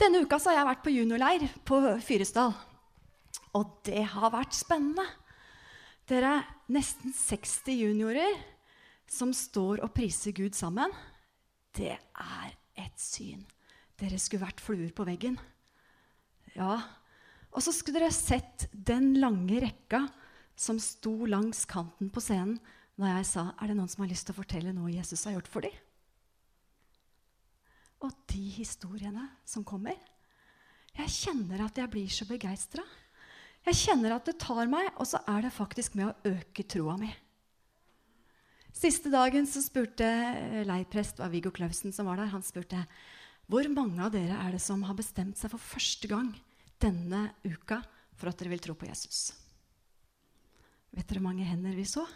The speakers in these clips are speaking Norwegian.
Denne uka har jeg vært på juniorleir på Fyresdal. Og det har vært spennende. Dere er nesten 60 juniorer som står og priser Gud sammen. Det er et syn. Dere skulle vært fluer på veggen. Ja. Og så skulle dere sett den lange rekka som sto langs kanten på scenen når jeg sa er det noen som har lyst til å fortelle noe Jesus har gjort for dem. Og de historiene som kommer Jeg kjenner at jeg blir så begeistra. Jeg kjenner at det tar meg, og så er det faktisk med å øke troa mi. Siste dagen så spurte leirprest var Viggo Clausen som var der, han spurte hvor mange av dere er det som har bestemt seg for første gang denne uka for at dere vil tro på Jesus? Vet dere hvor mange hender vi så?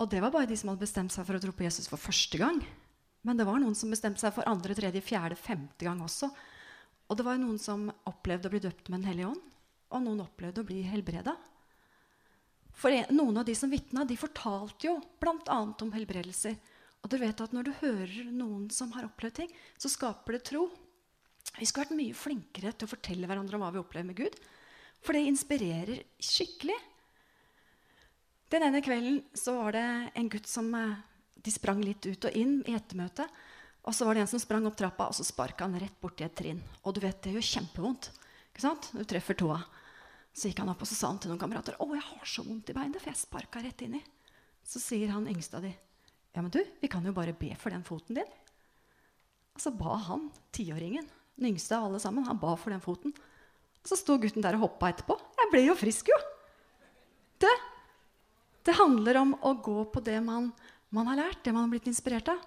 Og det var bare de som hadde bestemt seg for å tro på Jesus for første gang. Men det var noen som bestemte seg for andre, tredje, fjerde, femte gang også. Og det var noen som opplevde å bli døpt med Den hellige ånd, og noen opplevde å bli helbreda. For noen av de som vitna, de fortalte jo bl.a. om helbredelser. Og du vet at når du hører noen som har opplevd ting, så skaper det tro. Vi skulle vært mye flinkere til å fortelle hverandre om hva vi opplever med Gud. For det inspirerer skikkelig. Den ene kvelden så var det en gutt som eh, De sprang litt ut og inn i ettermøtet. Og så var det en som sprang opp trappa, og så sparka han rett borti et trinn. Og du vet, det gjør kjempevondt ikke sant? du treffer tåa. Så gikk han opp og så sa han til noen kamerater å, jeg har så vondt i beinet, for jeg sparka rett inni. Så sier han yngste av de, ja, men du, vi kan jo bare be for den foten din. Og så ba han tiåringen, den yngste av alle sammen, han ba for den foten. Og så sto gutten der og hoppa etterpå. Jeg ble jo frisk, jo. Det, det handler om å gå på det man, man, har lært, det man har blitt inspirert av.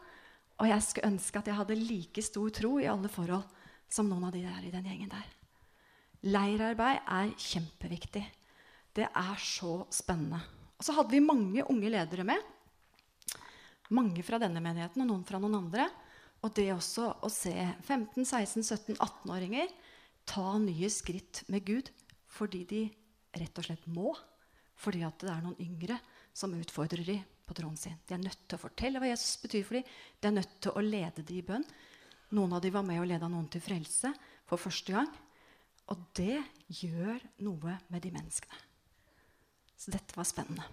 Og jeg skulle ønske at jeg hadde like stor tro i alle forhold som noen av de der i den gjengen der. Leirarbeid er kjempeviktig. Det er så spennende. Og så hadde vi mange unge ledere med. Mange fra denne menigheten og noen fra noen andre. Og det også å se 15-, 16-, 17-, 18-åringer ta nye skritt med Gud fordi de rett og slett må fordi at det er noen yngre som utfordrer dem på troen sin. De er nødt til å fortelle hva Jesus betyr for dem. De er nødt til å lede dem i bønn. Noen av dem var med og leda noen til frelse for første gang. Og det gjør noe med de menneskene. Så dette var spennende.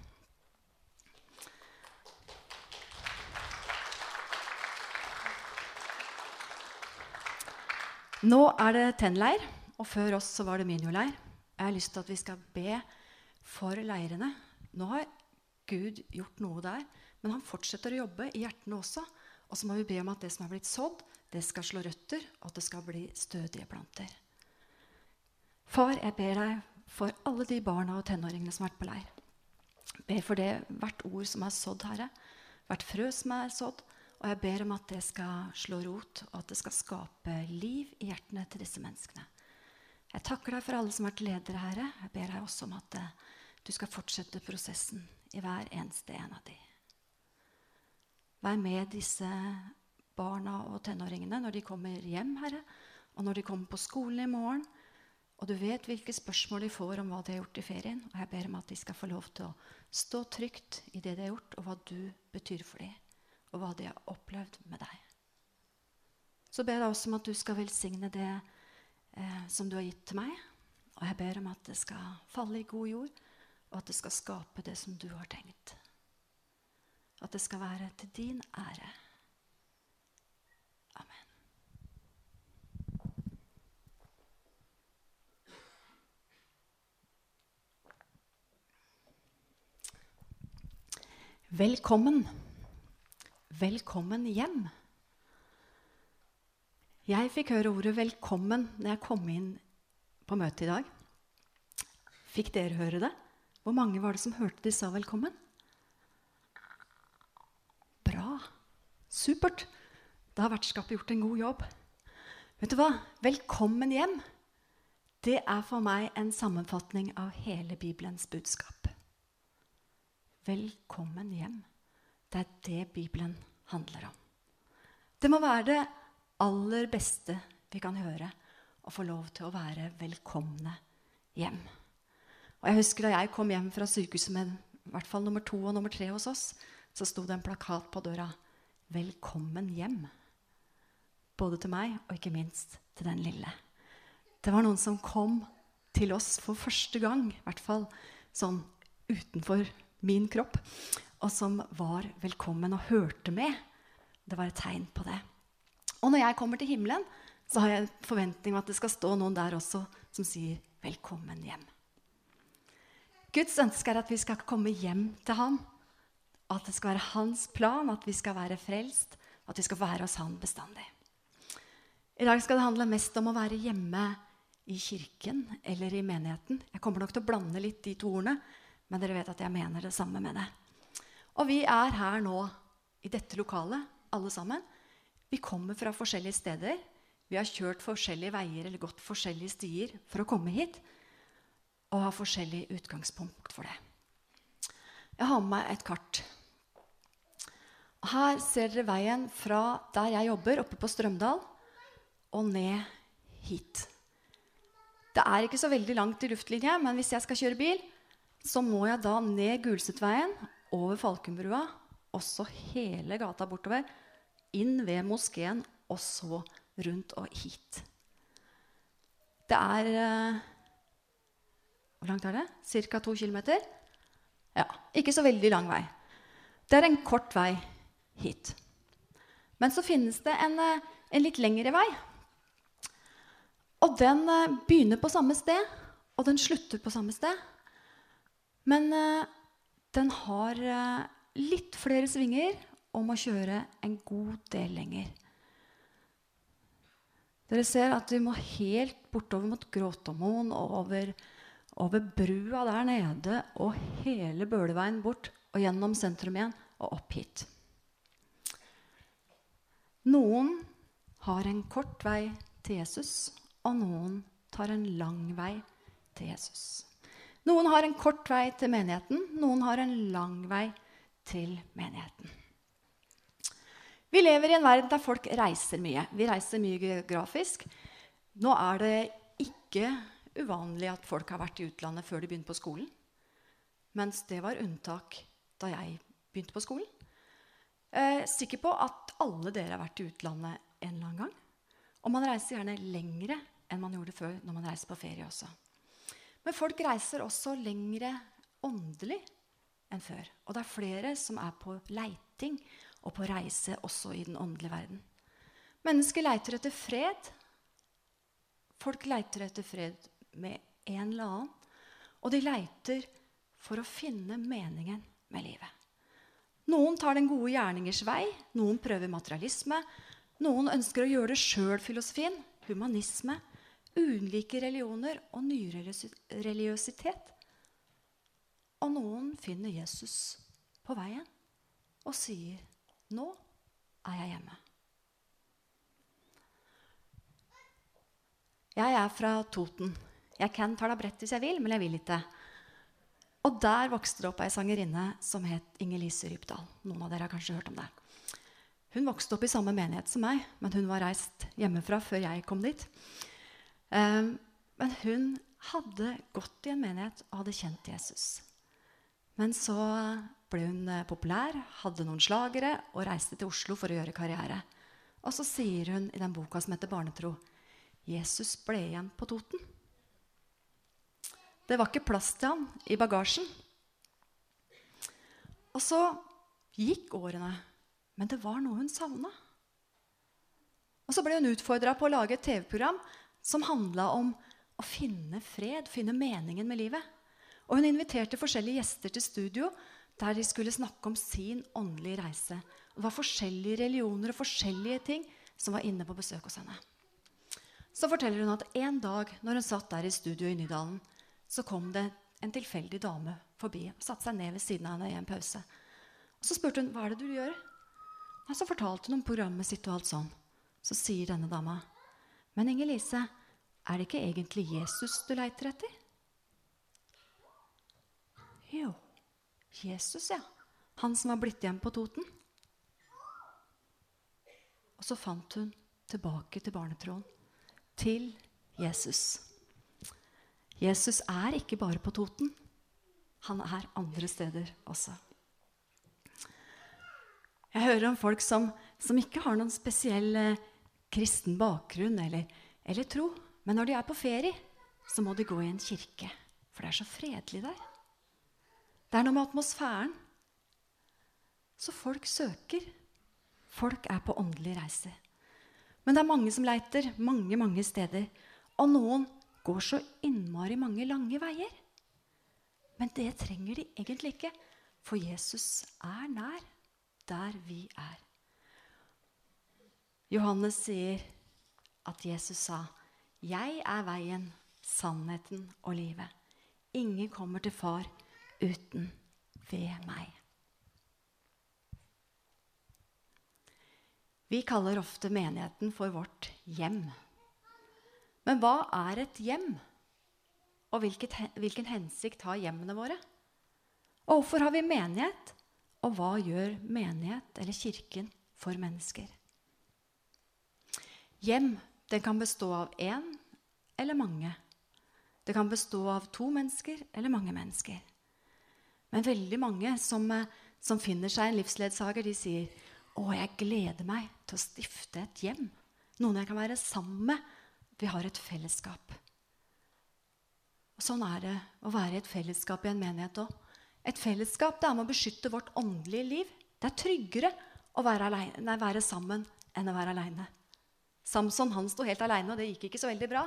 Nå er det Tenn-leir, og før oss så var det minioleir. Jeg har lyst til at vi skal be for leirene. Nå har Gud gjort noe der, men han fortsetter å jobbe i hjertene også. Og så må vi be om at det som er blitt sådd, det skal slå røtter, og at det skal bli stødige planter. Far, jeg ber deg for alle de barna og tenåringene som har vært på leir. Jeg ber for det hvert ord som er sådd, Herre. Hvert frø som er sådd. Og jeg ber om at det skal slå rot, og at det skal skape liv i hjertene til disse menneskene. Jeg takker deg for alle som har vært ledere, Herre. Jeg ber deg også om at uh, du skal fortsette prosessen i hver eneste en av de. Vær med disse barna og tenåringene når de kommer hjem, Herre, og når de kommer på skolen i morgen. Og du vet hvilke spørsmål de får om hva de har gjort i ferien. Og jeg ber om at de skal få lov til å stå trygt i det de har gjort, og hva du betyr for dem, og hva de har opplevd med deg. Så ber jeg også om at du skal velsigne det eh, som du har gitt til meg. Og jeg ber om at det skal falle i god jord, og at det skal skape det som du har tenkt. At det skal være til din ære. Amen. Velkommen. Velkommen hjem. Jeg fikk høre ordet 'velkommen' når jeg kom inn på møtet i dag. Fikk dere høre det? Hvor mange var det som hørte de sa 'velkommen'? Bra. Supert. Da har vertskapet gjort en god jobb. Vet du hva? Velkommen hjem. Det er for meg en sammenfatning av hele Bibelens budskap. Velkommen hjem. Det er det Bibelen handler om. Det må være det aller beste vi kan høre, å få lov til å være velkomne hjem. Og jeg husker Da jeg kom hjem fra sykehuset med i hvert fall nummer to og nummer tre hos oss, så sto det en plakat på døra. velkommen hjem. Både til meg og ikke minst til den lille. Det var noen som kom til oss for første gang, i hvert fall sånn utenfor min kropp, og som var velkommen og hørte med. Det var et tegn på det. Og når jeg kommer til himmelen, så har jeg en forventning om at det skal stå noen der også som sier 'velkommen hjem'. Guds ønske er at vi skal komme hjem til ham. At det skal være hans plan, at vi skal være frelst, at vi skal være hos han bestandig. I dag skal det handle mest om å være hjemme i kirken eller i menigheten. Jeg kommer nok til å blande litt de to ordene, men dere vet at jeg mener det samme med det. Og vi er her nå i dette lokalet, alle sammen. Vi kommer fra forskjellige steder. Vi har kjørt forskjellige veier eller gått forskjellige stier for å komme hit. Og har forskjellig utgangspunkt for det. Jeg har med meg et kart. Her ser dere veien fra der jeg jobber, oppe på Strømdal, og ned hit. Det er ikke så veldig langt i luftlinje, men hvis jeg skal kjøre bil, så må jeg da ned Gulsetveien, over Falkenbrua, også hele gata bortover, inn ved moskeen, og så rundt og hit. Det er eh, Hvor langt er det? Ca. to kilometer? Ja, ikke så veldig lang vei. Det er en kort vei hit. Men så finnes det en, eh, en litt lengre vei. Og den eh, begynner på samme sted, og den slutter på samme sted. Men den har litt flere svinger og må kjøre en god del lenger. Dere ser at vi må helt bortover mot Gråtomoen og over, over, brua der nede og hele Bøleveien bort og gjennom sentrum igjen og opp hit. Noen har en kort vei til Jesus, og noen tar en lang vei til Jesus. Noen har en kort vei til menigheten, noen har en lang vei til menigheten. Vi lever i en verden der folk reiser mye. Vi reiser mye geografisk. Nå er det ikke uvanlig at folk har vært i utlandet før de begynte på skolen. Mens det var unntak da jeg begynte på skolen. Eh, sikker på at alle dere har vært i utlandet en eller annen gang. Og man reiser gjerne lengre enn man gjorde før når man reiser på ferie også. Men folk reiser også lengre åndelig enn før. Og det er flere som er på leiting og på reise også i den åndelige verden. Mennesker leiter etter fred. Folk leiter etter fred med en eller annen. Og de leiter for å finne meningen med livet. Noen tar den gode gjerningers vei, noen prøver materialisme. Noen ønsker å gjøre det sjøl-filosofien, humanisme, ulike religioner og nyreligiøsitet. Og noen finner Jesus på veien og sier nå er jeg hjemme. Jeg er fra Toten. Jeg kan tale brett hvis jeg vil, men jeg vil ikke. Og der vokste det opp ei sangerinne som het Inger-Lise Rypdal. Noen av dere har kanskje hørt om det. Hun vokste opp i samme menighet som meg, men hun var reist hjemmefra før jeg kom dit. Um, men hun hadde gått i en menighet og hadde kjent Jesus. Men så ble hun eh, populær, hadde noen slagere og reiste til Oslo for å gjøre karriere. Og så sier hun i den boka som heter 'Barnetro', Jesus ble igjen på Toten. Det var ikke plass til han i bagasjen. Og så gikk årene, men det var noe hun savna. Og så ble hun utfordra på å lage et TV-program som handla om å finne fred, finne meningen med livet. Og hun inviterte forskjellige gjester til studio der de skulle snakke om sin åndelige reise. Det var forskjellige religioner og forskjellige ting som var inne på besøk hos henne. Så forteller hun at en dag når hun satt der i studio i Nydalen, så kom det en tilfeldig dame forbi og satte seg ned ved siden av henne i en pause. Og Så spurte hun hva er det du gjør. Og så fortalte hun om programmet sitt. og alt sånn. Så sier denne dama, men Inger-Lise, er det ikke egentlig Jesus du leiter etter? Jo. Jesus, ja. Han som var blitt igjen på Toten. Og så fant hun tilbake til barnetroen. Til Jesus. Jesus er ikke bare på Toten. Han er andre steder også. Jeg hører om folk som, som ikke har noen spesiell eh, kristen bakgrunn eller, eller tro. Men når de er på ferie, så må de gå i en kirke. For det er så fredelig der. Det er noe med atmosfæren. Så folk søker. Folk er på åndelig reise. Men det er mange som leiter mange, mange steder. Og noen går så innmari mange lange veier. Men det trenger de egentlig ikke, for Jesus er nær der vi er. Johannes sier at Jesus sa, 'Jeg er veien, sannheten og livet'. Ingen kommer til Far uten ved meg. Vi kaller ofte menigheten for vårt hjem. Men hva er et hjem? Og hvilket, hvilken hensikt har hjemmene våre? Og hvorfor har vi menighet? Og hva gjør menighet eller kirken for mennesker? Hjem det kan bestå av én eller mange. Det kan bestå av to mennesker eller mange mennesker. Men veldig mange som, eh, som finner seg en livsledsager, de sier å, jeg gleder meg til å stifte et hjem. Noen jeg kan være sammen med. Vi har et fellesskap. Og sånn er det å være i et fellesskap i en menighet òg. Et fellesskap det er med å beskytte vårt åndelige liv. Det er tryggere å være, alene, nei, være sammen enn å være aleine. Samson han sto helt aleine, og det gikk ikke så veldig bra.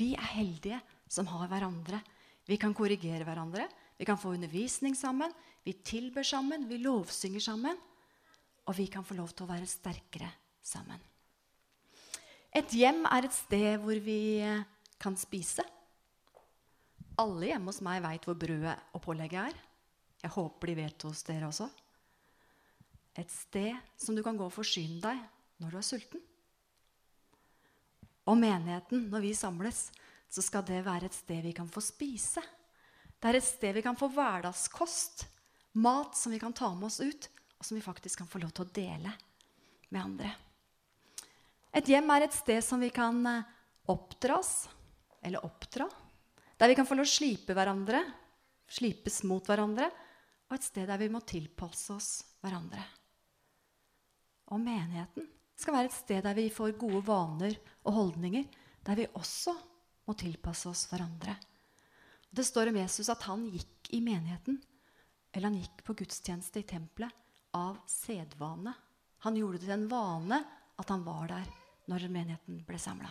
Vi er heldige som har hverandre. Vi kan korrigere hverandre. Vi kan få undervisning sammen. Vi tilber sammen. Vi lovsynger sammen. Og vi kan få lov til å være sterkere sammen. Et hjem er et sted hvor vi kan spise. Alle hjemme hos meg veit hvor brødet og pålegget er. Jeg håper de vet hos dere også. Et sted som du kan gå og forsyne deg når du er sulten. Og menigheten, når vi samles, så skal det være et sted vi kan få spise. Det er et sted vi kan få hverdagskost. Mat som vi kan ta med oss ut, og som vi faktisk kan få lov til å dele med andre. Et hjem er et sted som vi kan eh, oppdras, eller oppdra. Der vi kan få lov å slipe hverandre, slipes mot hverandre. Og et sted der vi må tilpasse oss hverandre. Og menigheten skal være et sted der vi får gode vaner og holdninger. Der vi også må tilpasse oss hverandre. Det står om Jesus at han gikk i menigheten, eller han gikk på gudstjeneste i tempelet, av sedvane. Han gjorde det til en vane at han var der når menigheten ble samla.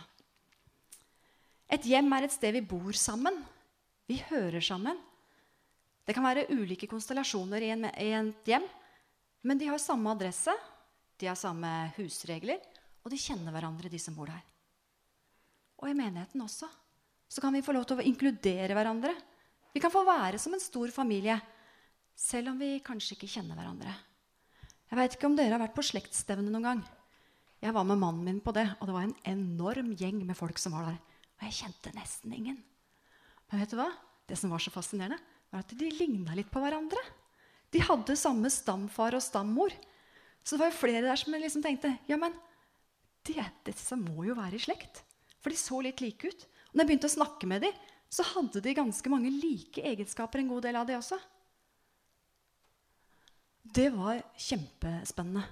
Et hjem er et sted vi bor sammen. Vi hører sammen. Det kan være ulike konstellasjoner i, en, i et hjem, men de har samme adresse, de har samme husregler, og de kjenner hverandre, de som bor der. Og i menigheten også. Så kan vi få lov til å inkludere hverandre. Vi kan få være som en stor familie, selv om vi kanskje ikke kjenner hverandre. Jeg vet ikke om dere har vært på slektsstevne noen gang. Jeg var med mannen min på det, og det var en enorm gjeng med folk som var der. Og jeg kjente nesten ingen. Men vet du hva? Det som var så fascinerende, var at de ligna litt på hverandre. De hadde samme stamfar og stammor. Så det var jo flere der som liksom tenkte ja, men disse må jo være i slekt. For de så litt like ut. Og når jeg begynte å snakke med dem, så hadde de ganske mange like egenskaper. en god del av det også. Det var kjempespennende.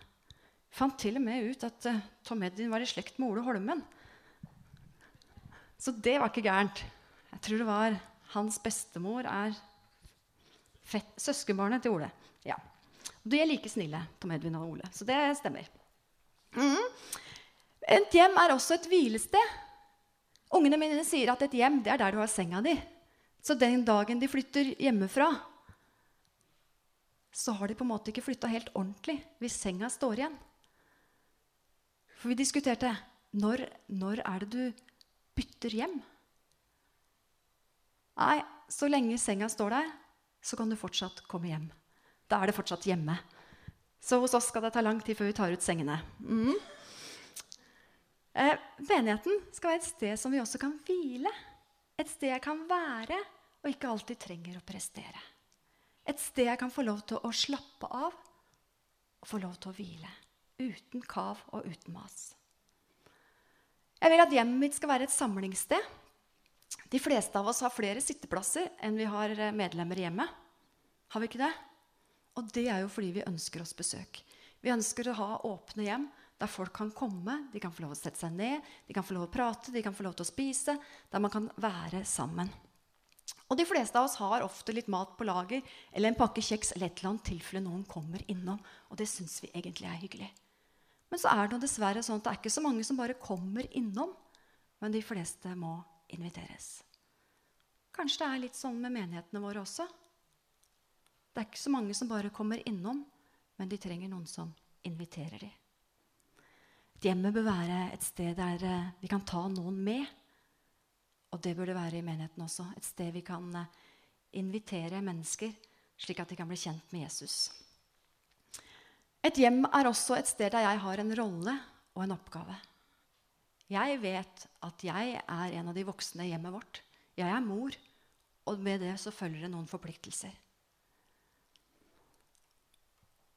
Fant til og med ut at uh, Tom Edvin var i slekt med Ole Holmen. Så det var ikke gærent. Jeg tror det var hans bestemor er fett, søskenbarnet til Ole. Ja. De er like snille, Tom Edvin og Ole. Så det stemmer. Mm. Et hjem er også et hvilested. Ungene mine sier at et hjem det er der du har senga di. Så den dagen de flytter hjemmefra, så har de på en måte ikke flytta helt ordentlig hvis senga står igjen. For vi diskuterte når, når er det du bytter hjem? Nei, så lenge senga står der, så kan du fortsatt komme hjem. Da er det fortsatt hjemme. Så hos oss skal det ta lang tid før vi tar ut sengene. Mm. Eh, menigheten skal være et sted som vi også kan hvile. Et sted jeg kan være og ikke alltid trenger å prestere. Et sted jeg kan få lov til å slappe av og få lov til å hvile. Uten kav og uten mas. Jeg vil at hjemmet mitt skal være et samlingssted. De fleste av oss har flere sitteplasser enn vi har eh, medlemmer i hjemmet. Har vi ikke det? Og det er jo fordi vi ønsker oss besøk. Vi ønsker å ha åpne hjem der folk kan komme, de kan få lov å sette seg ned, de kan få lov å prate, de kan få lov til å spise. Der man kan være sammen. Og de fleste av oss har ofte litt mat på lager eller en pakke kjeks eller et eller annet tilfelle noen kommer innom. Og det syns vi egentlig er hyggelig. Men så er det dessverre sånn at det er ikke så mange som bare kommer innom. Men de fleste må inviteres. Kanskje det er litt sånn med menighetene våre også. Det er ikke så mange som bare kommer innom, men de trenger noen som inviterer dem. Et hjemme bør være et sted der eh, vi kan ta noen med. Og det bør det være i menigheten også. Et sted vi kan eh, invitere mennesker, slik at de kan bli kjent med Jesus. Et hjem er også et sted der jeg har en rolle og en oppgave. Jeg vet at jeg er en av de voksne i hjemmet vårt. Jeg er mor, og med det så følger det noen forpliktelser.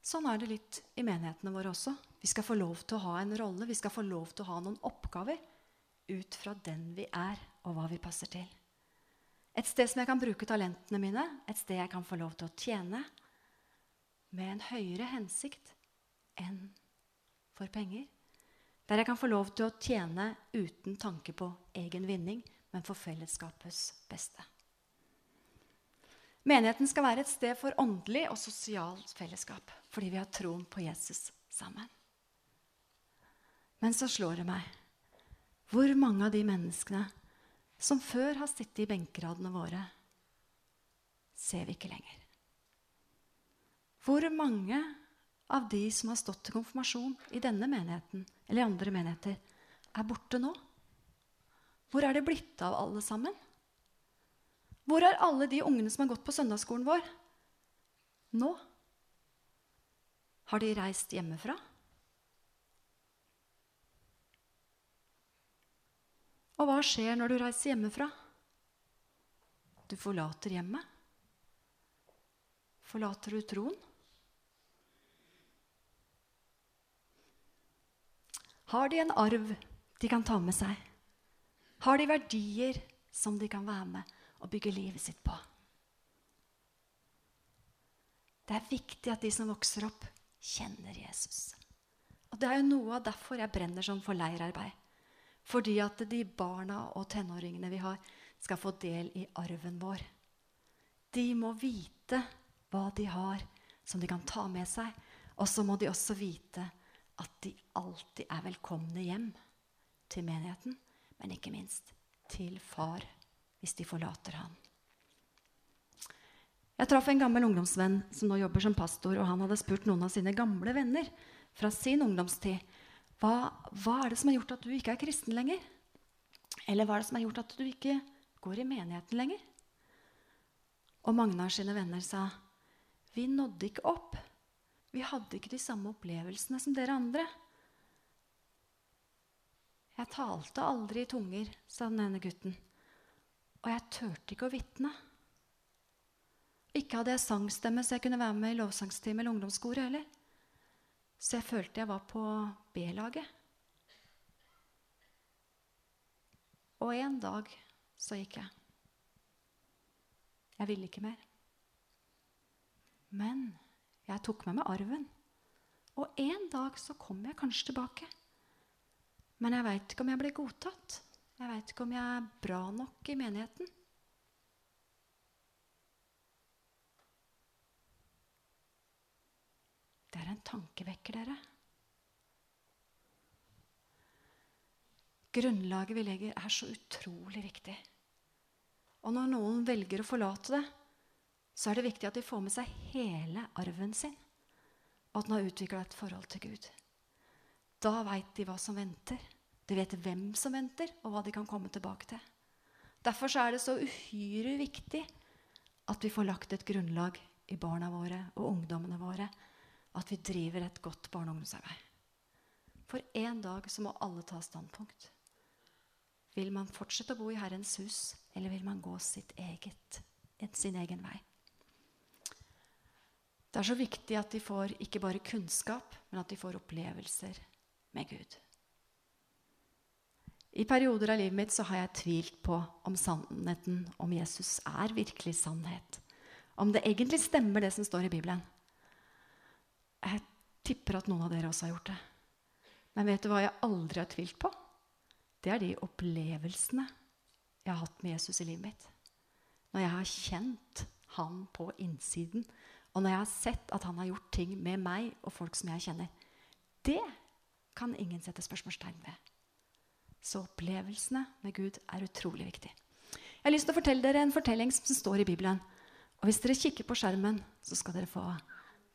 Sånn er det litt i menighetene våre også. Vi skal få lov til å ha en rolle, vi skal få lov til å ha noen oppgaver ut fra den vi er, og hva vi passer til. Et sted som jeg kan bruke talentene mine, et sted jeg kan få lov til å tjene med en høyere hensikt enn for penger. Der jeg kan få lov til å tjene uten tanke på egen vinning, men for fellesskapets beste. Menigheten skal være et sted for åndelig og sosialt fellesskap fordi vi har troen på Jesus sammen. Men så slår det meg hvor mange av de menneskene som før har sittet i benkeradene våre, ser vi ikke lenger. Hvor mange av de som har stått til konfirmasjon i denne menigheten eller i andre menigheter, er borte nå? Hvor er det blitt av alle sammen? Hvor er alle de ungene som har gått på søndagsskolen vår nå? Har de reist hjemmefra? Og hva skjer når du reiser hjemmefra? Du forlater hjemmet. Forlater du troen? Har de en arv de kan ta med seg? Har de verdier som de kan være med og bygge livet sitt på. Det er viktig at de som vokser opp, kjenner Jesus. Og Det er jo noe av derfor jeg brenner sånn for leirarbeid. Fordi at de barna og tenåringene vi har, skal få del i arven vår. De må vite hva de har som de kan ta med seg. Og så må de også vite at de alltid er velkomne hjem til menigheten, men ikke minst til far hvis de forlater han. Jeg traff en gammel ungdomsvenn som nå jobber som pastor, og han hadde spurt noen av sine gamle venner fra sin ungdomstid hva, hva er det som har gjort at du ikke er kristen lenger? Eller hva er det som har gjort at du ikke går i menigheten lenger? Og mange av sine venner sa vi nådde ikke opp. Vi hadde ikke de samme opplevelsene som dere andre. Jeg talte aldri i tunger, sa den ene gutten. Og jeg turte ikke å vitne. Ikke hadde jeg sangstemme, så jeg kunne være med i lovsangstime eller ungdomskoret heller. Så jeg følte jeg var på B-laget. Og en dag så gikk jeg. Jeg ville ikke mer. Men jeg tok med meg arven. Og en dag så kom jeg kanskje tilbake. Men jeg veit ikke om jeg ble godtatt. Jeg veit ikke om jeg er bra nok i menigheten. Det er en tankevekker, dere. Grunnlaget vi legger, er så utrolig viktig. Og når noen velger å forlate det, så er det viktig at de får med seg hele arven sin, og at den har utvikla et forhold til Gud. Da veit de hva som venter. De vet hvem som venter, og hva de kan komme tilbake til. Derfor er det så uhyre viktig at vi får lagt et grunnlag i barna våre og ungdommene våre. At vi driver et godt barne- og ungdomsarbeid. For en dag så må alle ta standpunkt. Vil man fortsette å bo i Herrens hus, eller vil man gå sitt eget, sin egen vei? Det er så viktig at de får ikke bare kunnskap, men at de får opplevelser med Gud. I perioder av livet mitt så har jeg tvilt på om sannheten om Jesus er virkelig sannhet. Om det egentlig stemmer, det som står i Bibelen. Jeg tipper at noen av dere også har gjort det. Men vet du hva jeg aldri har tvilt på? Det er de opplevelsene jeg har hatt med Jesus i livet mitt. Når jeg har kjent han på innsiden, og når jeg har sett at han har gjort ting med meg og folk som jeg kjenner. Det kan ingen sette spørsmålstegn ved. Så opplevelsene med Gud er utrolig viktig. Jeg har lyst til å fortelle dere en fortelling som står i Bibelen. Og hvis dere kikker på skjermen, så skal dere få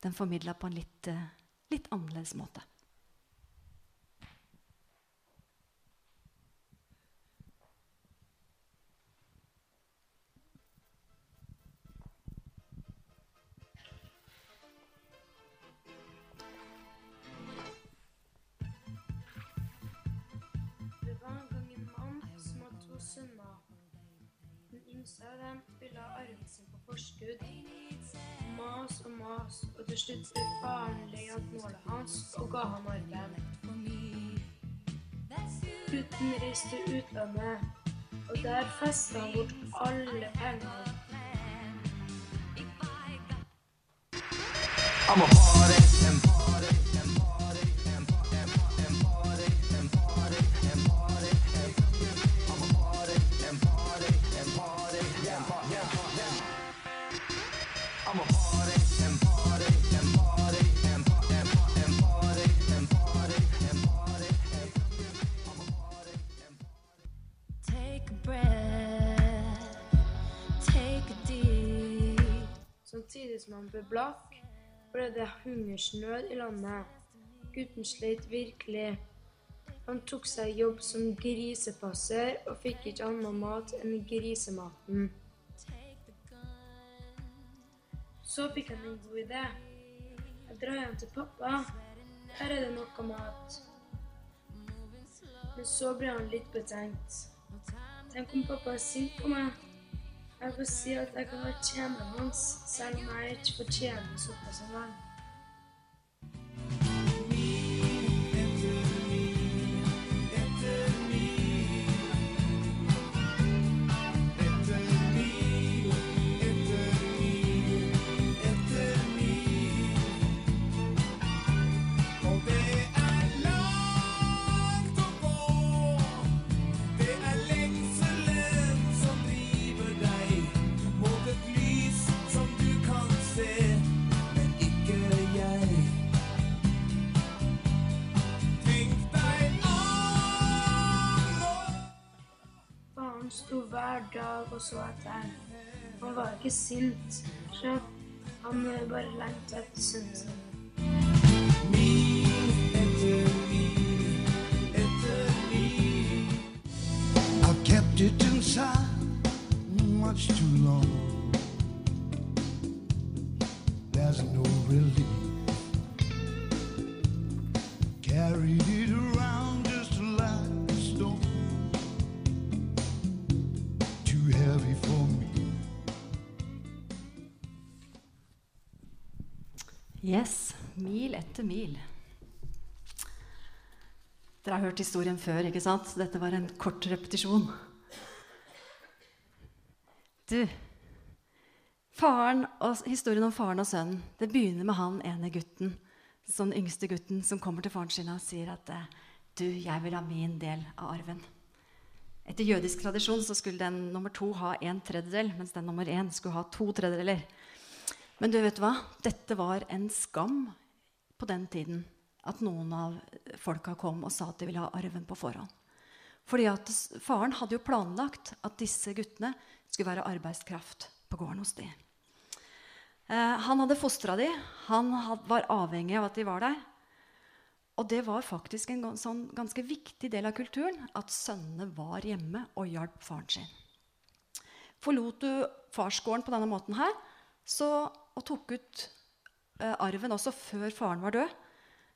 den formidla på en litt, eh, litt annerledes måte. Av ville ha arven sin på forskudd. Mas og mas, og til slutt ble faren lei målet hans og ga ham arven. Gutten reiste til utlandet, og der festet han bort alle pengene. I'm a party and blakk, ble det hungersnød i landet. Gutten slet virkelig. Han tok seg jobb som grisepasser og fikk ikke annen mat enn grisematen. Så fikk han en god idé. Jeg drar hjem til pappa. Her er det noe mat. Men så ble han litt betenkt. Tenk om pappa er sint på meg. Jeg får si at jeg kan være tjeneren hans, selv om jeg ikke dag og så etter. Han var ikke sint, sjef. Han eh, bare lengtet etter sønnen sin. Kept it inside much too long. There's no relief. Etter mil. Dere har hørt historien før, ikke sant? Dette var en kort repetisjon. Du, og, historien om faren og sønnen det begynner med han ene gutten, den yngste gutten, som kommer til faren sin og sier at eh, du, jeg vil ha min del av arven. Etter jødisk tradisjon så skulle den nummer to ha en tredjedel, mens den nummer én skulle ha to tredjedeler. Men du vet hva? Dette var en skam på den tiden. At noen av folka kom og sa at de ville ha arven på forhånd. Fordi at faren hadde jo planlagt at disse guttene skulle være arbeidskraft på gården hos de. Eh, han hadde fostra de, han var avhengig av at de var der. Og det var faktisk en sånn ganske viktig del av kulturen at sønnene var hjemme og hjalp faren sin. Forlot du farsgården på denne måten her, så, og tok ut arven også før faren var død,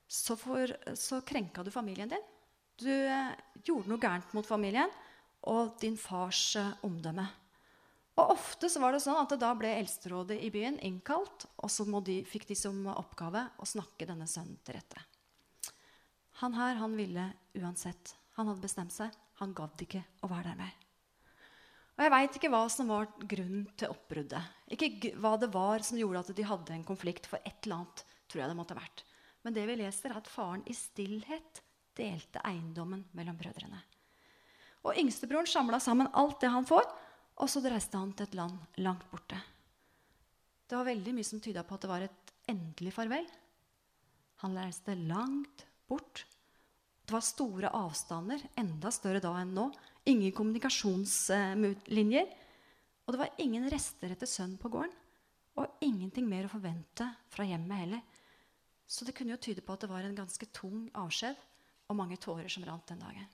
så, for, så krenka du familien din. Du eh, gjorde noe gærent mot familien og din fars eh, omdømme. Og ofte så var det sånn at da ble eldsterådet i byen innkalt, og så de, fikk de som oppgave å snakke denne sønnen til rette. Han her, han ville uansett. Han hadde bestemt seg. Han gadd ikke å være der mer. Og jeg veit ikke hva som var grunnen til oppbruddet. Ikke hva det var som gjorde at de hadde en konflikt, for et eller annet tror jeg det måtte ha vært. Men det vi leser, er at faren i stillhet delte eiendommen mellom brødrene. Og yngstebroren samla sammen alt det han får, og så reiste han til et land langt borte. Det var veldig mye som tyda på at det var et endelig farvel. Han reiste langt bort. Det var store avstander, enda større da enn nå. Ingen kommunikasjonslinjer. Og det var ingen rester etter sønnen på gården. Og ingenting mer å forvente fra hjemmet heller. Så det kunne jo tyde på at det var en ganske tung avskjed og mange tårer som rant den dagen.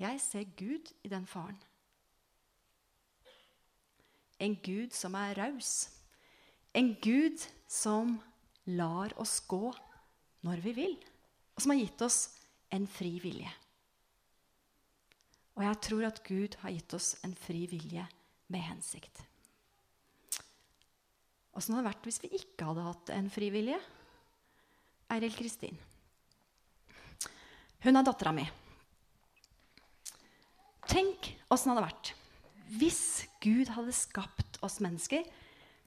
Jeg ser Gud i den faren. En Gud som er raus. En Gud som lar oss gå når vi vil, og som har gitt oss en fri vilje. Og jeg tror at Gud har gitt oss en fri vilje med hensikt. Åssen hadde det vært hvis vi ikke hadde hatt en fri vilje? Eiril Kristin. Hun er dattera mi. Tenk åssen det hadde vært hvis Gud hadde skapt oss mennesker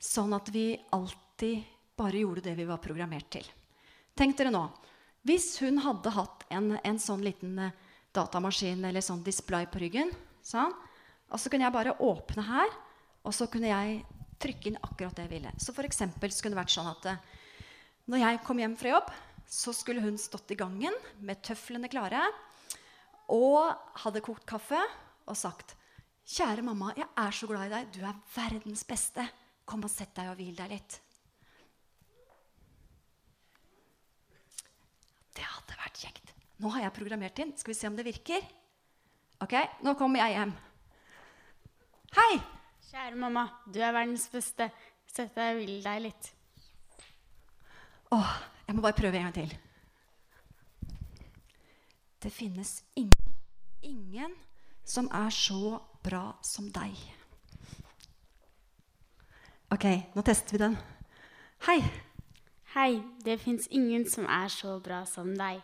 sånn at vi alltid bare gjorde det vi var programmert til. Tenk dere nå. Hvis hun hadde hatt en, en sånn liten eh, datamaskin eller sånn display på ryggen, sånn, og så kunne jeg bare åpne her, og så kunne jeg trykke inn akkurat det jeg ville. Så for eksempel så det vært sånn at eh, når jeg kom hjem fra jobb, så skulle hun stått i gangen med tøflene klare og hadde kokt kaffe og sagt Kjære mamma, jeg er så glad i deg. Du er verdens beste. Kom og sett deg og hvil deg litt. Det hadde vært kjekt. Nå har jeg programmert inn. Skal vi se om det virker? Ok, nå kommer jeg hjem. Hei! Kjære mamma, du er verdens beste. Sett deg og hvil deg litt. Åh, jeg må bare prøve en gang til. Det finnes ingen, ingen som er så bra som deg. Ok, nå tester vi den. Hei. Hei, det fins ingen som er så bra som deg.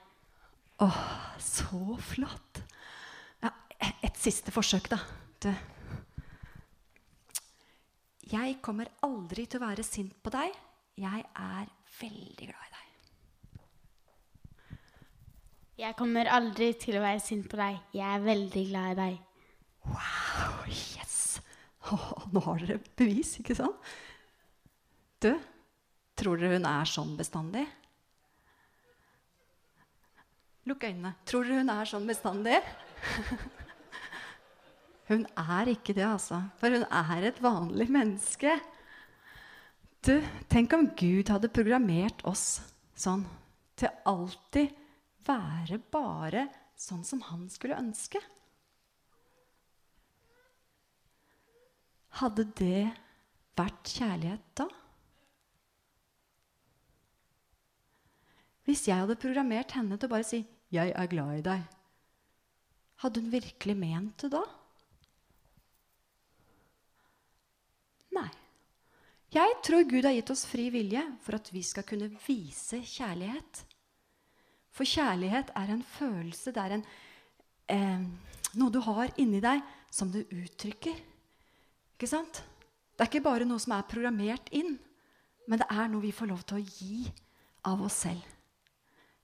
Åh, så flott. Ja, et siste forsøk, da. Du. Jeg kommer aldri til å være sint på deg. Jeg er veldig glad i deg. Jeg kommer aldri til å være sint på deg. Jeg er veldig glad i deg. Wow, yes! Oh, nå har dere bevis, ikke sant? Du, tror dere hun er sånn bestandig? Lukk øynene. Tror dere hun er sånn bestandig? Hun er ikke det, altså. For hun er et vanlig menneske. Du, tenk om Gud hadde programmert oss sånn til alltid være bare sånn som han skulle ønske. Hadde det vært kjærlighet da? Hvis jeg hadde programmert henne til å bare si 'Jeg er glad i deg', hadde hun virkelig ment det da? Nei. Jeg tror Gud har gitt oss fri vilje for at vi skal kunne vise kjærlighet. For kjærlighet er en følelse, det er en, eh, noe du har inni deg som du uttrykker. Ikke sant? Det er ikke bare noe som er programmert inn, men det er noe vi får lov til å gi av oss selv.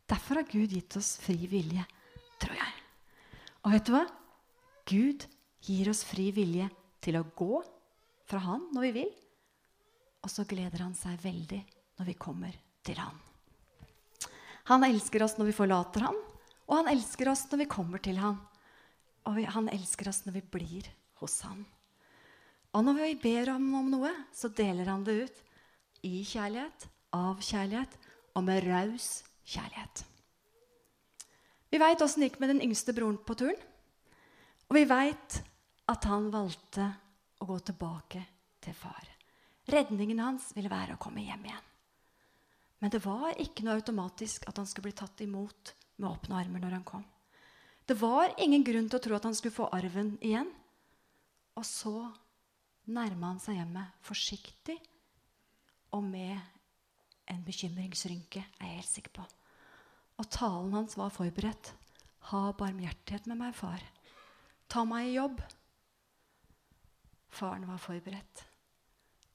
Derfor har Gud gitt oss fri vilje, tror jeg. Og vet du hva? Gud gir oss fri vilje til å gå fra Han når vi vil. Og så gleder Han seg veldig når vi kommer til Han. Han elsker oss når vi forlater Han, og han elsker oss når vi kommer til Han. Og han elsker oss når vi blir hos Han. Og når vi ber ham om noe, så deler han det ut i kjærlighet, av kjærlighet og med raus kjærlighet. Vi veit åssen det gikk med den yngste broren på turen. Og vi veit at han valgte å gå tilbake til far. Redningen hans ville være å komme hjem igjen. Men det var ikke noe automatisk at han skulle bli tatt imot med åpne armer når han kom. Det var ingen grunn til å tro at han skulle få arven igjen. Og så nærma han seg hjemmet forsiktig og med en bekymringsrynke, er jeg helt sikker på. Og talen hans var forberedt. Ha barmhjertighet med meg, far. Ta meg i jobb. Faren var forberedt.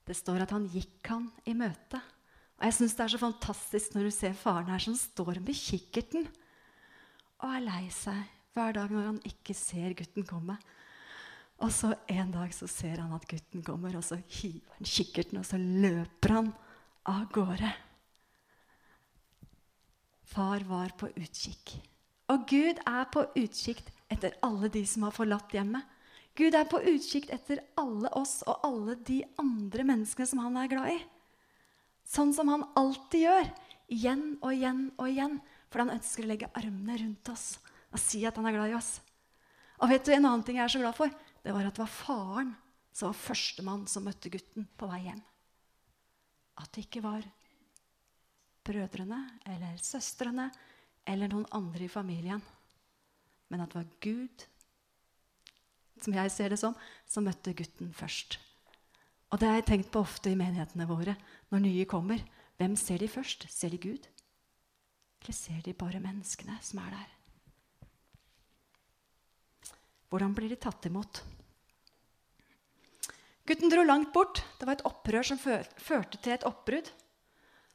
Det står at han gikk han i møte. Og jeg syns det er så fantastisk når du ser faren her som står med kikkerten og er lei seg hver dag når han ikke ser gutten komme. Og så en dag så ser han at gutten kommer, og så hiver han kikkerten, og så løper han av gårde. Far var på utkikk. Og Gud er på utkikk etter alle de som har forlatt hjemmet. Gud er på utkikk etter alle oss og alle de andre menneskene som han er glad i. Sånn som han alltid gjør. Igjen og igjen og igjen. For han ønsker å legge armene rundt oss og si at han er glad i oss. Og vet du en annen ting jeg er så glad for? Det var at det var faren som var førstemann som møtte gutten på vei hjem. At det ikke var brødrene eller søstrene eller noen andre i familien. Men at det var Gud, som jeg ser det som, som møtte gutten først. Og det har jeg tenkt på ofte i menighetene våre når nye kommer. Hvem ser de først? Ser de Gud? Eller ser de bare menneskene som er der? Hvordan blir de tatt imot? Gutten dro langt bort. Det var et opprør som førte til et oppbrudd.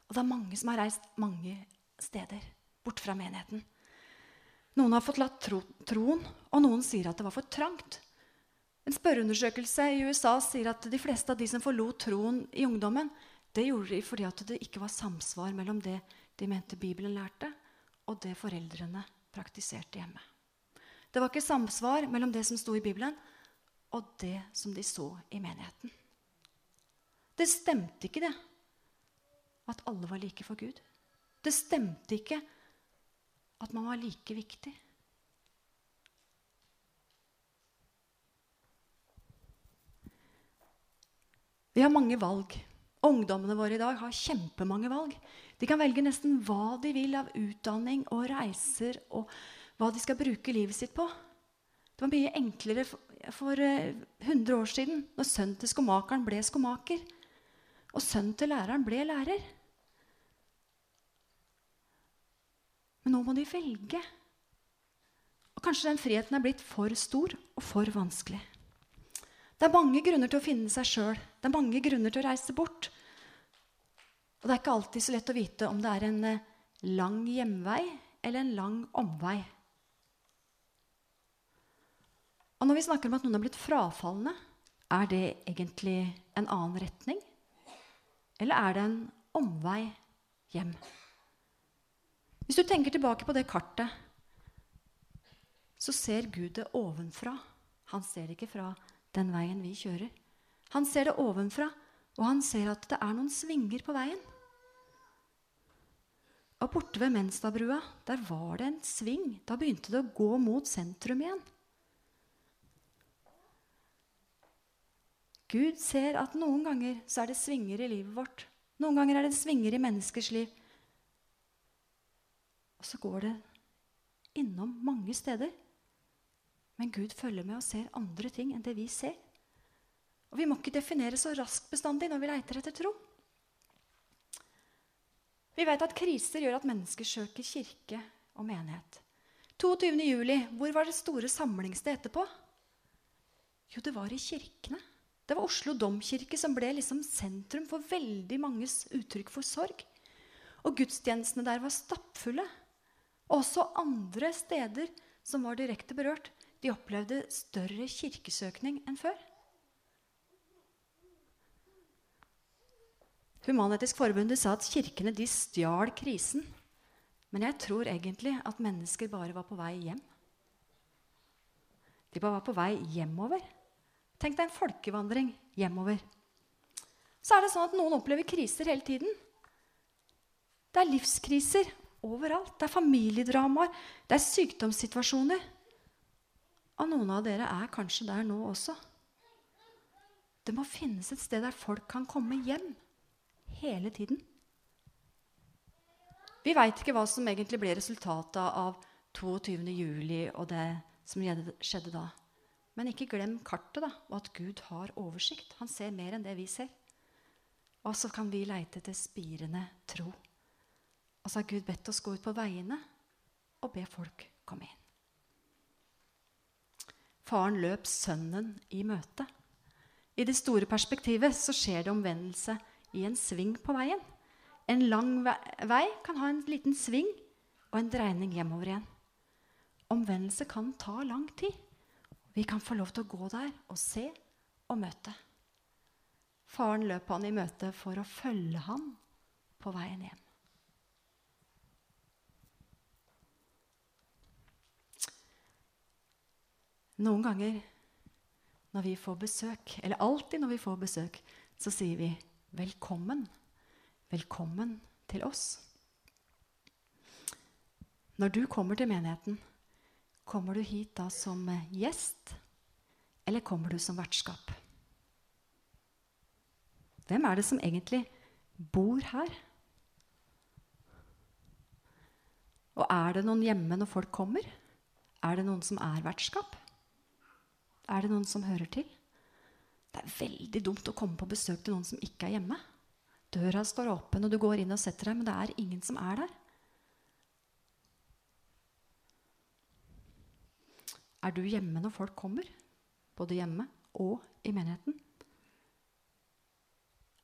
Og det er mange som har reist mange steder bort fra menigheten. Noen har fått latt tro, troen, og noen sier at det var for trangt. En spørreundersøkelse i USA sier at de fleste av de som forlot troen i ungdommen, det gjorde de fordi det ikke var samsvar mellom det de mente Bibelen lærte, og det foreldrene praktiserte hjemme. Det var ikke samsvar mellom det som sto i Bibelen, og det som de så i menigheten. Det stemte ikke, det, at alle var like for Gud. Det stemte ikke at man var like viktig. Vi har mange valg. Ungdommene våre i dag har kjempemange valg. De kan velge nesten hva de vil av utdanning og reiser og hva de skal bruke livet sitt på. Det var mye enklere for, for eh, 100 år siden, når sønnen til skomakeren ble skomaker. Og sønnen til læreren ble lærer. Men nå må de velge. Og kanskje den friheten er blitt for stor og for vanskelig. Det er mange grunner til å finne seg sjøl. Det er mange grunner til å reise bort. Og det er ikke alltid så lett å vite om det er en eh, lang hjemvei eller en lang omvei. Og når vi snakker om at noen er blitt frafalne, er det egentlig en annen retning? Eller er det en omvei hjem? Hvis du tenker tilbake på det kartet, så ser Gud det ovenfra. Han ser det ikke fra den veien vi kjører. Han ser det ovenfra, og han ser at det er noen svinger på veien. Og borte ved Menstadbrua, der var det en sving. Da begynte det å gå mot sentrum igjen. Gud ser at noen ganger så er det svinger i livet vårt. Noen ganger er det svinger i menneskers liv. Og så går det innom mange steder. Men Gud følger med og ser andre ting enn det vi ser. Og vi må ikke definere så raskt bestandig når vi leiter etter tro. Vi vet at kriser gjør at mennesker søker kirke og menighet. 22. juli, hvor var det store samlingssted etterpå? Jo, det var i kirkene. Det var Oslo domkirke som ble liksom sentrum for veldig manges uttrykk for sorg. Og gudstjenestene der var stappfulle. Også andre steder som var direkte berørt, de opplevde større kirkesøkning enn før. Human-Etisk Forbund sa at kirkene de stjal krisen. Men jeg tror egentlig at mennesker bare var på vei hjem. De bare var på vei hjemover. Tenk deg en folkevandring hjemover. Så er det sånn at noen opplever kriser hele tiden. Det er livskriser overalt. Det er familiedramaer, det er sykdomssituasjoner. Og noen av dere er kanskje der nå også. Det må finnes et sted der folk kan komme hjem hele tiden. Vi veit ikke hva som egentlig ble resultatet av 22. juli og det som skjedde da. Men ikke glem kartet da, og at Gud har oversikt. Han ser mer enn det vi ser. Og så kan vi leite etter spirende tro. Og så har Gud bedt oss gå ut på veiene og be folk komme inn. Faren løp sønnen i møte. I det store perspektivet så skjer det omvendelse i en sving på veien. En lang vei kan ha en liten sving og en dreining hjemover igjen. Omvendelse kan ta lang tid. Vi kan få lov til å gå der og se og møte. Faren løp han i møte for å følge ham på veien hjem. Noen ganger når vi får besøk, eller alltid når vi får besøk, så sier vi 'velkommen'. Velkommen til oss. Når du kommer til menigheten, kommer du hit da som eh, gjest, eller kommer du som vertskap? Hvem er det som egentlig bor her? Og er det noen hjemme når folk kommer? Er det noen som er vertskap? Er det noen som hører til? Det er veldig dumt å komme på besøk til noen som ikke er hjemme. Døra står åpen, og du går inn og setter deg, men det er ingen som er der. Er du hjemme når folk kommer? Både hjemme og i menigheten?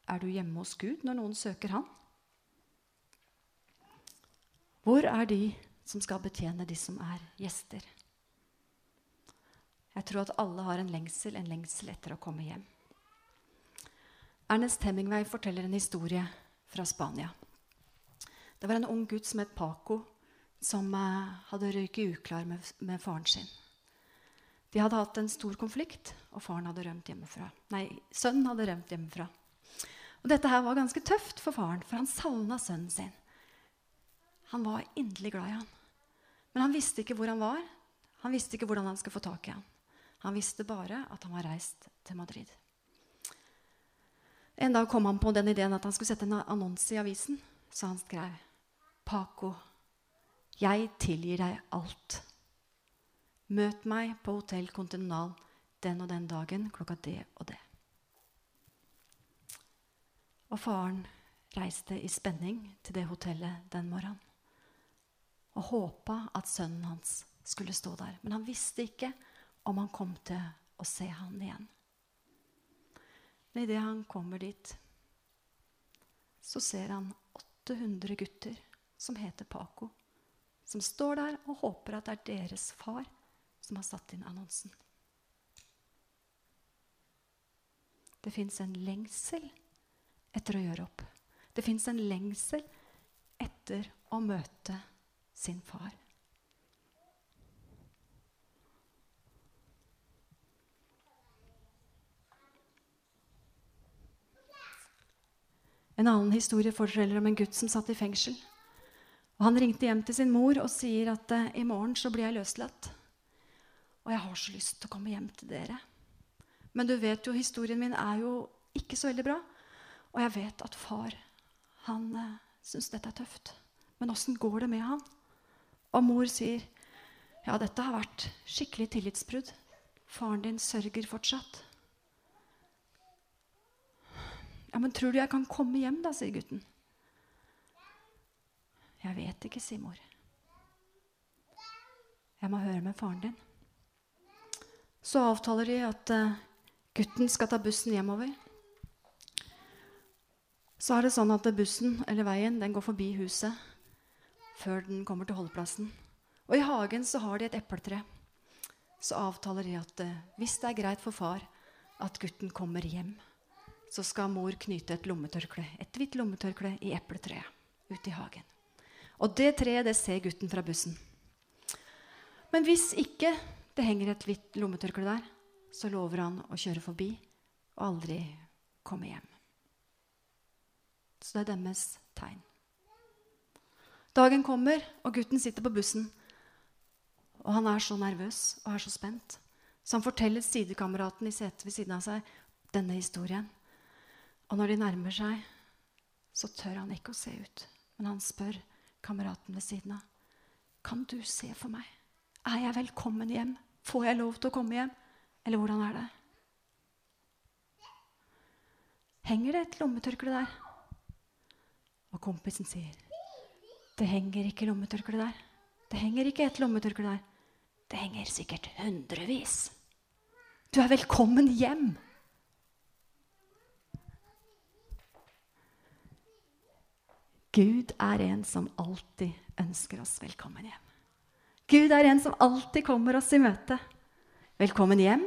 Er du hjemme hos Gud når noen søker Han? Hvor er de som skal betjene de som er gjester? Jeg tror at alle har en lengsel, en lengsel etter å komme hjem. Ernest Hemingway forteller en historie fra Spania. Det var en ung gutt som het Paco, som eh, hadde røyket uklar med, med faren sin. De hadde hatt en stor konflikt, og faren hadde rømt hjemmefra. Nei, sønnen hadde rømt hjemmefra. Og dette her var ganske tøft for faren, for han savna sønnen sin. Han var inderlig glad i han. Men han visste ikke hvor han var. Han visste ikke hvordan han skulle få tak i han. Han visste bare at han var reist til Madrid. En dag kom han på den ideen at han skulle sette en annonse i avisen. Så han skrev Paco, jeg tilgir deg alt. Møt meg på Hotell Continental den og den dagen klokka det og det. Og faren reiste i spenning til det hotellet den morgenen. Og håpa at sønnen hans skulle stå der. Men han visste ikke om han kom til å se han igjen. Men idet han kommer dit, så ser han 800 gutter som heter Paco, som står der og håper at det er deres far som har satt inn annonsen. Det fins en lengsel etter å gjøre opp. Det fins en lengsel etter å møte sin far. En annen historie forteller om en gutt som satt i fengsel. Og Han ringte hjem til sin mor og sier at eh, i morgen så blir jeg løslatt. Og jeg har så lyst til å komme hjem til dere. Men du vet jo, historien min er jo ikke så veldig bra. Og jeg vet at far, han eh, syns dette er tøft. Men åssen går det med han? Og mor sier, ja, dette har vært skikkelig tillitsbrudd. Faren din sørger fortsatt. Ja, men tror du jeg kan komme hjem, da, sier gutten. Jeg vet ikke, sier mor. Jeg må høre med faren din. Så avtaler de at eh, gutten skal ta bussen hjemover. Så er det sånn at bussen eller veien den går forbi huset før den kommer til holdeplassen. Og i hagen så har de et epletre. Så avtaler de at eh, hvis det er greit for far at gutten kommer hjem, så skal mor knyte et lommetørkle, et hvitt lommetørkle i epletreet ute i hagen. Og det treet det ser gutten fra bussen. Men hvis ikke det henger et hvitt lommetørkle der, så lover han å kjøre forbi og aldri komme hjem. Så det er deres tegn. Dagen kommer, og gutten sitter på bussen. Og han er så nervøs og er så spent. Så han forteller sidekameraten i setet ved siden av seg denne historien. Og når de nærmer seg, så tør han ikke å se ut. Men han spør kameraten ved siden av. Kan du se for meg? Er jeg velkommen hjem? Får jeg lov til å komme hjem? Eller hvordan er det? Henger det et lommetørkle der? Og kompisen sier, det henger ikke lommetørkle der. Det henger ikke et lommetørkle der. Det henger sikkert hundrevis. Du er velkommen hjem. Gud er en som alltid ønsker oss velkommen hjem. Gud er en som alltid kommer oss i møte. Velkommen hjem,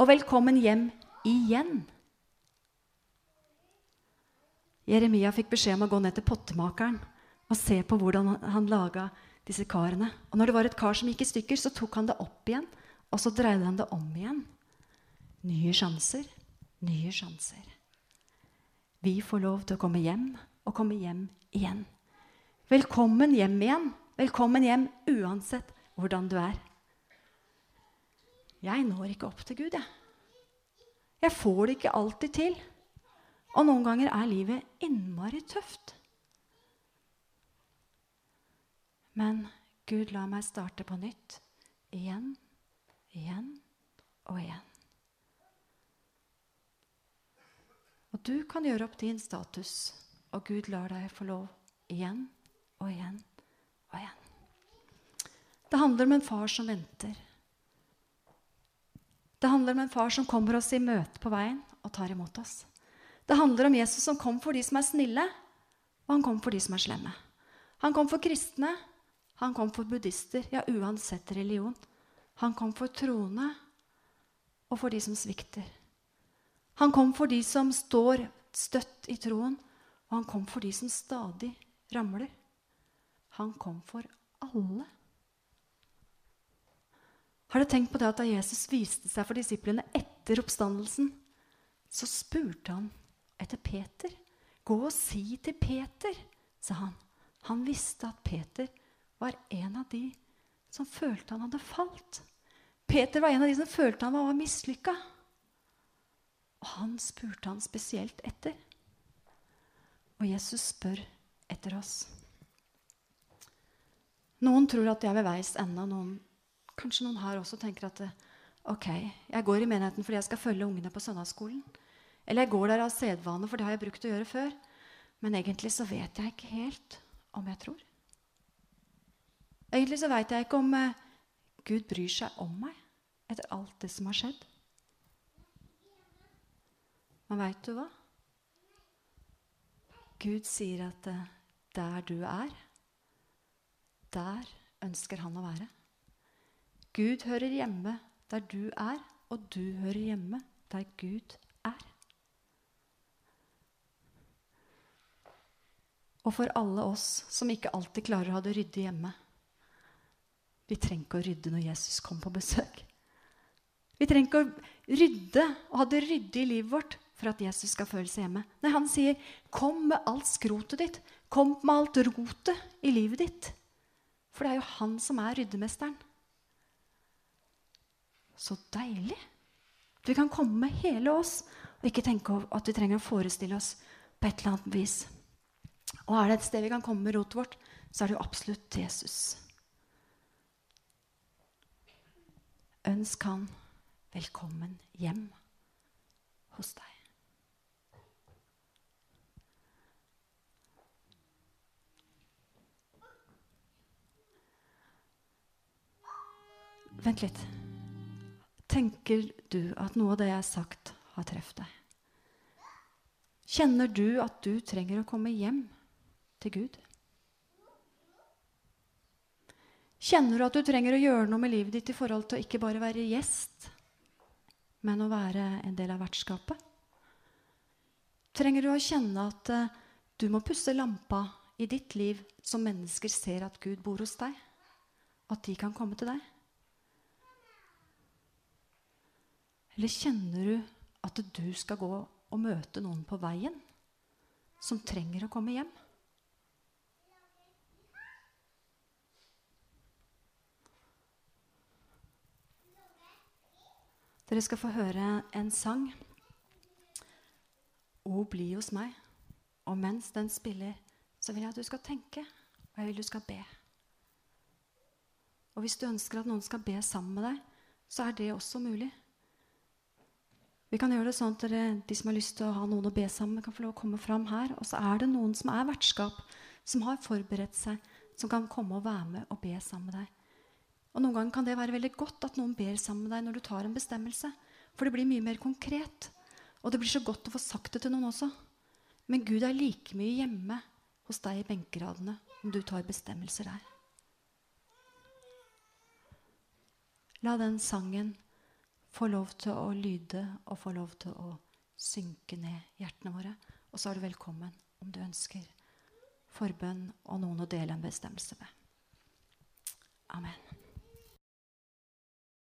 og velkommen hjem igjen. Jeremia fikk beskjed om å gå ned til pottemakeren og se på hvordan han- laga disse karene. Og når det var et kar som gikk i stykker, så tok han det opp igjen, og så dreide han det om igjen. Nye sjanser, nye sjanser. Vi får lov til å komme hjem og komme hjem igjen. Velkommen hjem igjen. Velkommen hjem uansett hvordan du er. Jeg når ikke opp til Gud, jeg. Jeg får det ikke alltid til. Og noen ganger er livet innmari tøft. Men Gud la meg starte på nytt. Igjen, igjen og igjen. Og du kan gjøre opp din status, og Gud lar deg få lov igjen og igjen og igjen. Det handler om en far som venter. Det handler om en far som kommer oss i møte på veien og tar imot oss. Det handler om Jesus som kom for de som er snille, og han kom for de som er slemme. Han kom for kristne, han kom for buddhister, ja, uansett religion. Han kom for troende og for de som svikter. Han kom for de som står støtt i troen, og han kom for de som stadig ramler. Han kom for alle. Har du tenkt på det at da Jesus viste seg for disiplene etter oppstandelsen, så spurte han etter Peter. Gå og si til Peter, sa han. Han visste at Peter var en av de som følte han hadde falt. Peter var en av de som følte han var mislykka. Og han spurte han spesielt etter. Og Jesus spør etter oss. Noen tror at de er ved veis ende. Noen, kanskje noen her også tenker at ok, jeg går i menigheten fordi jeg skal følge ungene på søndagsskolen. Eller jeg går der av sedvane, for det har jeg brukt å gjøre før. Men egentlig så vet jeg ikke helt om jeg tror. Egentlig så veit jeg ikke om eh, Gud bryr seg om meg etter alt det som har skjedd. Men veit du hva? Gud sier at eh, der du er, der ønsker han å være. Gud hører hjemme der du er, og du hører hjemme der Gud er. Og for alle oss som ikke alltid klarer å ha det ryddig hjemme. Vi trenger ikke å rydde når Jesus kommer på besøk. Vi trenger ikke å rydde og ha det ryddig i livet vårt for at Jesus skal føle seg hjemme. Nei, han sier, 'Kom med alt skrotet ditt. Kom med alt rotet i livet ditt.' For det er jo han som er ryddemesteren. Så deilig. Vi kan komme med hele oss og ikke tenke at vi trenger å forestille oss på et eller annet vis. Og er det et sted vi kan komme med rotet vårt, så er det jo absolutt Jesus. Ønsk han velkommen hjem hos deg. Vent litt. Tenker du at noe av det jeg har sagt, har truffet deg? Kjenner du at du trenger å komme hjem til Gud? Kjenner du at du trenger å gjøre noe med livet ditt i forhold til å ikke bare være gjest, men å være en del av vertskapet? Trenger du å kjenne at eh, du må pusse lampa i ditt liv så mennesker ser at Gud bor hos deg? At de kan komme til deg? Eller kjenner du at du skal gå og møte noen på veien som trenger å komme hjem? Dere skal få høre en sang. O, bli hos meg. Og mens den spiller, så vil jeg at du skal tenke, og jeg vil du skal be. Og hvis du ønsker at noen skal be sammen med deg, så er det også mulig. Vi kan gjøre det sånn at dere, de som har lyst til å ha noen å be sammen kan få lov å komme fram her. Og så er det noen som er vertskap, som har forberedt seg, som kan komme og være med og be sammen med deg. Og Noen ganger kan det være veldig godt at noen ber sammen med deg når du tar en bestemmelse. For det blir mye mer konkret. Og det blir så godt å få sagt det til noen også. Men Gud er like mye hjemme hos deg i benkeradene om du tar bestemmelser der. La den sangen få lov til å lyde og få lov til å synke ned hjertene våre. Og så er du velkommen om du ønsker forbønn og noen å dele en bestemmelse med. Amen.